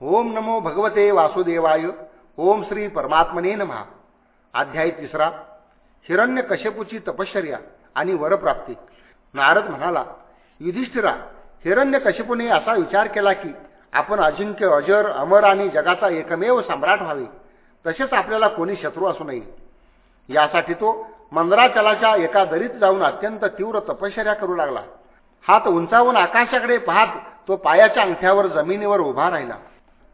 ओम नमो भगवते वासुदेवाय ओम श्री परमात्मने नमहा अध्याय तिसरा. हिरण्य कश्यपूची तपश्चर्या आणि वरप्राप्ती. नारद म्हणाला युधिष्ठिरा हिरण्य कश्यपूने असा विचार केला की आपण अजिंक्य अजर अमर आणि जगाचा एकमेव सम्राट व्हावे. तसेच आपल्याला कोणी शत्रू असू नये. यासाठी तो मंदराचलाच्या एका दरीत जाऊन अत्यंत तीव्र तपश्चर्या करू लागला. हात उंचावून आकाशाकडे पाहत तो पायाच्या अंगठ्यावर जमिनीवर उभा राहिला.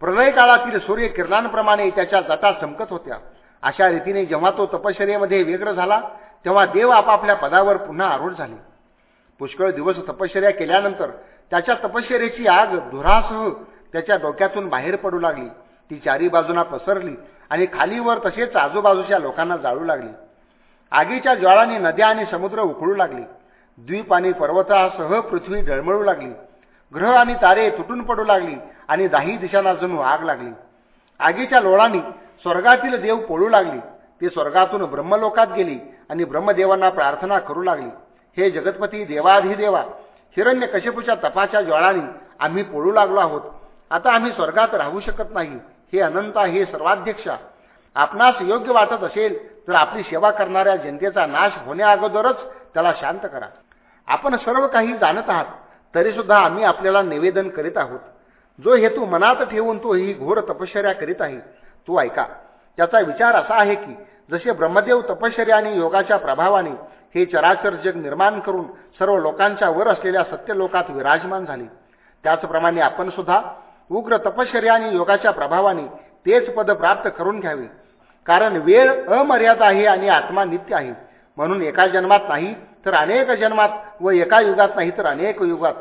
प्रलय काळातील सूर्य किरणांप्रमाणे त्याच्या जटा चमकत होत्या. अशा रीतीने जेव्हा तो तपश्चर्येमध्ये व्यग्र झाला तेव्हा देव आपापल्या पदावर पुन्हा आरूढ झाले. पुष्कळ दिवस तपश्चर्या केल्यानंतर त्याच्या तपश्चर्याची आग धुरासह त्याच्या डोक्यातून बाहेर पडू लागली. ती चारी बाजूंना पसरली आणि खालीवर तसेच आजूबाजूच्या लोकांना जाळू लागली. आगीच्या ज्वाळाने नद्या आणि समुद्र उकळू लागले. द्वीप आणि पर्वतासह पृथ्वी डळमळू लागली. ग्रह आणि तारे तुटून पडू लागली आणि दाही दिशांना जणू आग लागली. आगीच्या लोळांनी स्वर्गातील देव पोळू लागली. ते स्वर्गातून ब्रह्मलोकात गेली आणि ब्रह्मदेवांना प्रार्थना करू लागली. हे जगतपती देवाधिदेवा हिरण्य कश्यपूच्या तपाच्या ज्वाळांनी आम्ही पोळू लागलो आहोत. आता आम्ही स्वर्गात राहू शकत नाही. हे अनंता हे सर्वाध्यक्षा. आपणास योग्य वाटत असेल तर आपली सेवा करणाऱ्या जनतेचा नाश होण्याअगोदरच त्याला शांत करा. आपण सर्व काही जाणत आहात. तरीसुद्धा आम्ही आपल्याला निवेदन करीत आहोत. जो हेतू मनात ठेवून तो ही घोर तपश्चर्या करीत आहे तो ऐका. त्याचा विचार असा आहे की जसे ब्रह्मदेव तपश्चर्या आणि योगाच्या प्रभावाने हे चराचर जग निर्माण करून सर्व लोकांच्या वर असलेल्या सत्यलोकात विराजमान झाले. त्याचप्रमाणे आपण सुद्धा उग्र तपश्चर्या आणि योगाच्या प्रभावाने तेच पद प्राप्त करून घ्यावे. कारण वेळ अमर्यादा आहे आणि आत्मा नित्य आहे. म्हणून एका जन्मात नाही तर अनेक जन्मात व एका युगात नाही तर अनेक युगात.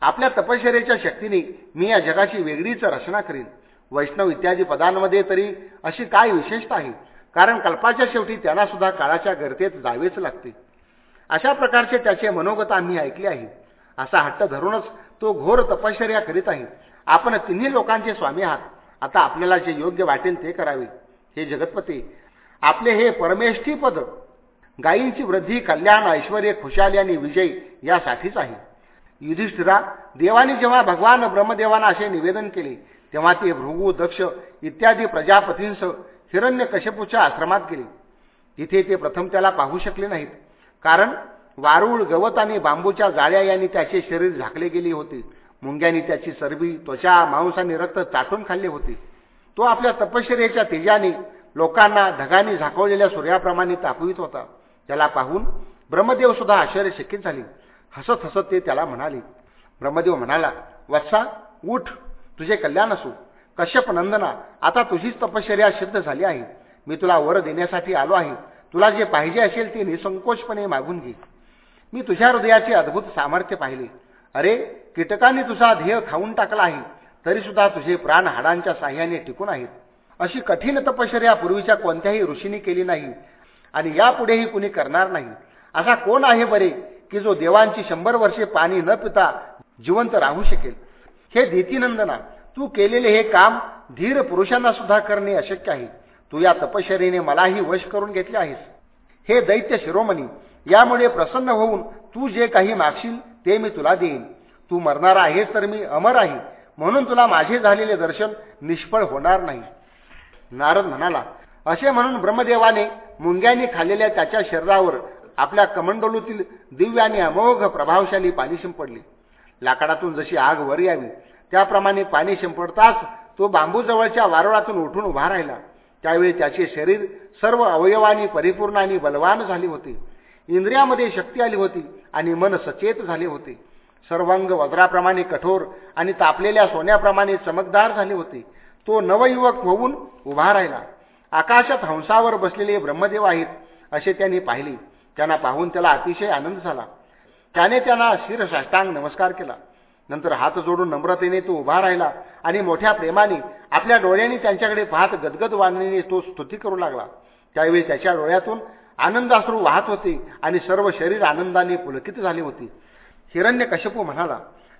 आपल्या तपश्चर्याच्या शक्तीने मी या जगाची वेगळीच रचना करीन. वैष्णव इत्यादी पदांमध्ये तरी अशी काय विशेषता आहे? कारण कल्पाच्या शेवटी त्यांना सुद्धा काळाच्या गर्तेत जावेच लागते. अशा प्रकारचे त्याचे मनोगत आम्ही ऐकले आहे. असा हट्ट धरूनच तो घोर तपश्चर्या करीत आहे. आपण तिन्ही लोकांचे स्वामी आहात. आता आपल्याला जे योग्य वाटेल ते करावे. हे जगतपती. आपले हे परमेष्ठी पद गायींची वृद्धी कल्याण ऐश्वर खुशाली आणि विजय यासाठीच आहे. युधिष्ठिरा देवाने जेव्हा भगवान ब्रह्मदेवांना असे निवेदन केले तेव्हा ते भृगू दक्ष इत्यादी प्रजापतींसह हिरण्य कश्यपूच्या आश्रमात गेले. तिथे ते प्रथम त्याला पाहू शकले नाहीत. कारण वारूळ गवत आणि बांबूच्या जाळ्या यांनी त्याचे शरीर झाकले गेले होते. मुंग्यांनी त्याची चरबी त्वचा मांस आणि रक्त चाटून खाल्ले होते. तो आपल्या तपश्चर्याच्या तेजाने लोकांना ढगांनी झाकवलेल्या सूर्याप्रमाणे तापवित होता. त्याला पाहून ब्रह्मदेव सुद्धा आश्चर्यचकित झाले. हसत हसत ते त्याला म्हणाले ब्रह्मदेव म्हणाला वत्सा उठ तुझे कल्याण असो. कश्यप नंदना आता तुझीच तपश्चर्या सिद्ध झाली आहे. मी तुला वर देण्यासाठी आलो आहे. तुला जे पाहिजे असेल ते निसंकोचपणे मागून घे. मी तुझ्या हृदयाचे अद्भुत सामर्थ्य पाहिले. अरे कीटकांनी तुझा ध्येय खाऊन टाकला आहे. तरीसुद्धा तुझे प्राण हाडांच्या साह्याने टिकून आहेत. अशी कठीण तपश्चर्या पूर्वीच्या कोणत्याही ऋषीने केली नाही. आणि यापुढेही कुणी करणार नाही. असा कोण आहे बरे की जो देवांची शंभर वर्षे पाणी न पिता जिवंत राहू शकेल? हे देतीनंदना तू केलेले हे काम धीर पुरुषांना सुद्धा करणे अशक्य आहे. तू या तपश्चर्याने मलाही वश करून घेतले आहेस. हे दैत्य शिरोमणी यामुळे प्रसन्न होऊन तू जे काही मागशील ते मी तुला देईन. तू मरणार आहेस तर मी अमर आहे. म्हणून तुला माझे झालेले दर्शन निष्फळ होणार नाही. नारद म्हणाला असे म्हणून ब्रह्मदेवाने मुंग्यांनी खाल्लेल्या त्याच्या शरीरावर आपल्या कमंडोलूतील दिव्य आणि अमोघ प्रभावशाली पाणी शिंपडले. लाकडातून जशी आग वर यावी त्याप्रमाणे पाणी शिंपडताच तो बांबूजवळच्या वारुळातून उठून उभा राहिला. त्यावेळी त्याचे शरीर सर्व अवयवानी परिपूर्ण आणि बलवान झाले होते. इंद्रियामध्ये शक्ती आली होती आणि मन सचेत झाले होते. सर्वांग वज्राप्रमाणे कठोर आणि तापलेल्या सोन्याप्रमाणे चमकदार झाले होते. तो नवयुवक होऊन उभा राहिला. आकाशात हंसावर बसलेले ब्रह्मदेव आहेत असे त्यांनी पाहिले. त्यांना पाहून त्याला अतिशय आनंद झाला. त्याने त्यांना शिरसाष्टांग नमस्कार केला. नंतर हात जोडून नम्रतेने तो उभा राहिला आणि मोठ्या प्रेमाने आपल्या डोळ्यांनी त्यांच्याकडे पाहत गदगद वाणीने तो स्तुती करू लागला. त्यावेळी त्याच्या डोळ्यातून आनंदाश्रू वाहत होते आणि सर्व शरीर आनंदाने पुलकित झाले होते. हिरण्य कश्यपू म्हणाला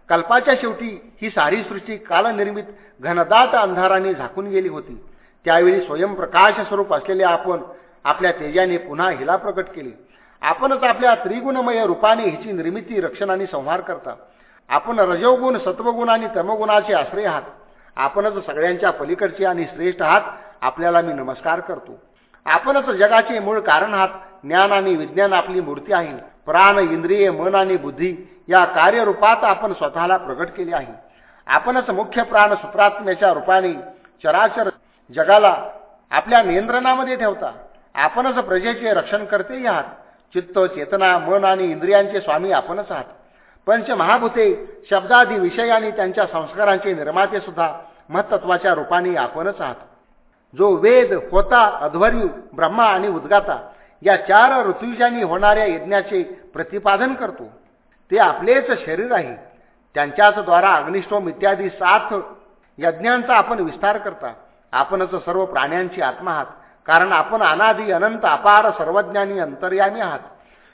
कल्पाच्या शेवटी ही सारी सृष्टी कालनिर्मित घनदाट अंधाराने झाकून गेली होती. त्यावेळी स्वयंप्रकाश स्वरूप असलेले आपण आपल्या तेजाने पुन्हा हिला प्रकट केले. आपणच आपल्या त्रिगुणमय रूपाने हिची निर्मिती रक्षण आणि संहार करता. आपण रजोगुण सत्वगुण आणि तमगुणाचे आश्रय आहात. आपणच सगळ्यांच्या पलीकडचे आणि श्रेष्ठ आहात आपल्याला मी नमस्कार करतो. आपणच जगाचे मूळ कारण आहात ज्ञान आणि विज्ञान आपली मूर्ती आहे. प्राण इंद्रिय मन आणि बुद्धी या कार्यरूपात आपण स्वतःला प्रगट केले आहे. आपणच मुख्य प्राण सुप्रात्म्याच्या रूपाने चराचर जगाला आपल्या नियंत्रणामध्ये ठेवता. आपणच प्रजेचे रक्षण करते आहात चित्त चेतना मन आणि इंद्रियांचे स्वामी आपणच आहात. पंच महाभूते शब्दादी विषय आणि त्यांच्या संस्कारांचे निर्माते सुद्धा महत्त्वाच्या रूपाने आपणच आहात. जो वेद होता अध्वर्यू ब्रह्मा आणि उद्गाता या चार ऋतुजांनी होणाऱ्या यज्ञाचे प्रतिपादन करतो. ते आपलेच शरीर आहे. त्यांच्याच द्वारा अग्निष्टोम इत्यादी सात यज्ञांचा आपण विस्तार करता. आपणच सर्व प्राण्यांची आत्मा आहात. कारण आपण अनादी अनंत अपार सर्वज्ञानी अंतर्यामी आहात.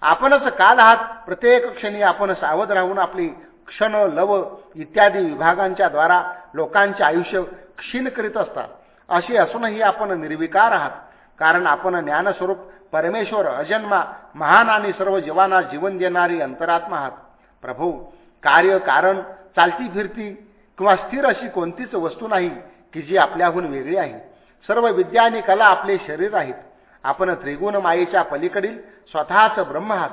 आपणच काल आहात. प्रत्येक क्षणी आपण सावध राहून आपली क्षण लव इत्यादी विभागांच्या द्वारा लोकांचे आयुष्य क्षीण करीत असतात. असे असूनही आपण निर्विकार आहात. कारण आपण ज्ञानस्वरूप परमेश्वर अजन्मा महान आणि सर्व जीवांना जीवन देणारी अंतरात्मा आहात. प्रभू कार्य कारण चालती फिरती किंवा स्थिर अशी कोणतीच वस्तू नाही की जी आपल्याहून वेगळी आहे. सर्व विद्या आणि कला आपले शरीर आहेत. आपण त्रिगुण मायेच्या पलीकडील स्वतःच ब्रह्म आहात.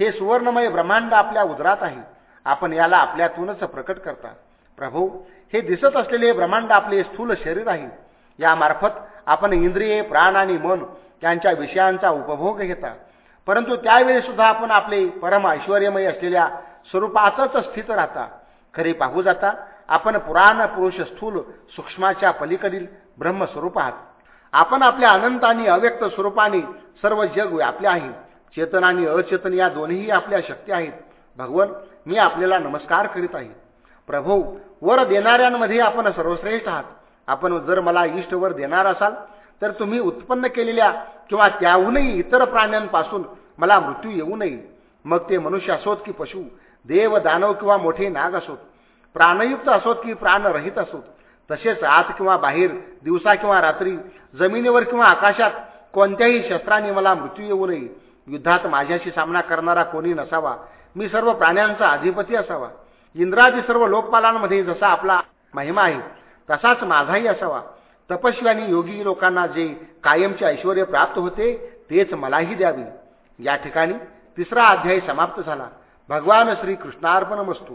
हे सुवर्णमय ब्रह्मांड आपल्या उदरात आहे. आपण याला आपल्यातूनच प्रकट करता. प्रभू हे दिसत असलेले ब्रह्मांड आपले स्थूल शरीर आहे. यामार्फत आपण इंद्रिये प्राण आणि मन यांच्या विषयांचा उपभोग घेता. परंतु त्यावेळी सुद्धा आपण आपले परम ऐश्वर्यमय असलेल्या स्वरूपातच स्थित राहता. खरे पाहू जाता आपण पुराण पुरुष स्थूल सूक्ष्माच्या पलीकडील ब्रह्मस्वरूप आहात. आपण आपल्या अनंत आणि अव्यक्त स्वरूपाने सर्व जग व्यापले आहे. चेतन आणि अचेतन या दोन्ही आपल्या शक्ती आहेत. भगवन मी आपल्याला नमस्कार करीत आहे. प्रभू वर देणाऱ्यांमध्ये आपण सर्वश्रेष्ठ आहात. आपण जर मला इष्ट वर देणार असाल तर तुम्ही उत्पन्न केलेल्या किंवा त्याहूनही इतर प्राण्यांपासून मला मृत्यू येऊ नये. मग ते मनुष्य असोत की पशु देव दानव किंवा मोठे नाग असोत. प्राणयुक्त असोत की प्राणरहित असोत. तसेच आत किंवा बाहेर दिवसा किंवा रात्री जमिनीवर किंवा आकाशात कोणत्याही शस्त्राने मला मृत्यू येऊ नये. युद्धात माझ्याशी सामना करणारा कोणी नसावा. मी सर्व प्राण्यांचा अधिपती असावा. इंद्रादी सर्व लोकपालांमध्ये जसा आपला महिमा आहे तसाच माझाही असावा. तपस्वी आणि योगी लोकांना जे कायमचे ऐश्वर प्राप्त होते तेच मलाही द्यावे. या ठिकाणी तिसरा अध्याय समाप्त झाला. भगवान श्री कृष्णार्पण वस्तू